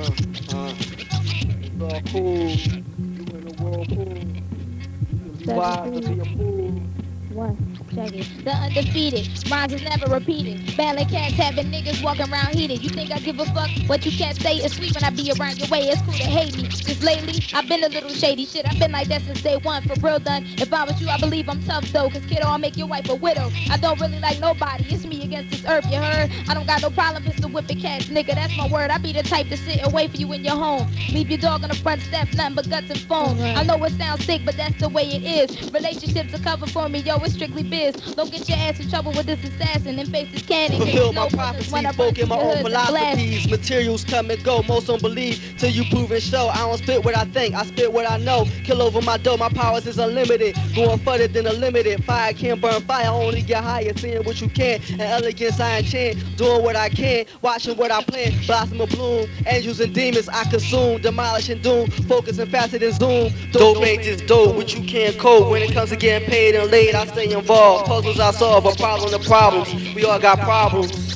Uh. It's all cool. You in the whirlpool. You wise to be a fool. One. Check it. The undefeated. Rhymes is never repeated. Ballin' cats having niggas walking around heated. You think I give a fuck? What you can't say is sweet when I be around your way. It's cool to hate me. Just lately, I've been a little shady shit. I've been like that since day one. For real done. If I was you, I believe I'm tough though. Cause kiddo, I'll make your wife a widow. I don't really like nobody. It's me against this earth, you heard? I don't got no problem pistol whipping cats, nigga. That's my word. I be the type to sit and wait for you in your home. Leave your dog on the front step, nothing but guts and foam. Right. I know it sounds sick, but that's the way it is. Relationships are covered for me, yo. It's strictly biz. Don't get your ass in trouble with this assassin and face this cannon. Fulfill No my brothers prophecy, when I spoken my own the hoods and blast. philosophies. Materials come and go, most don't believe till you prove and show. I don't spit what I think, I spit what I know. Kill over my dough, my powers is unlimited. Going further than the limited. Fire can't burn fire, only get higher. Seeing what you can, and elegance I enchant. Doing what I can, watching what I plan. Blossom and bloom, angels and demons I consume. Demolish and doom, focusing faster than zoom. Dope ain't just dope, what you can't code. When it comes to getting paid and laid, I stay involved. Puzzles I solve, a problem to problems. We all got problems.